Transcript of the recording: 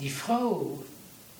die Frau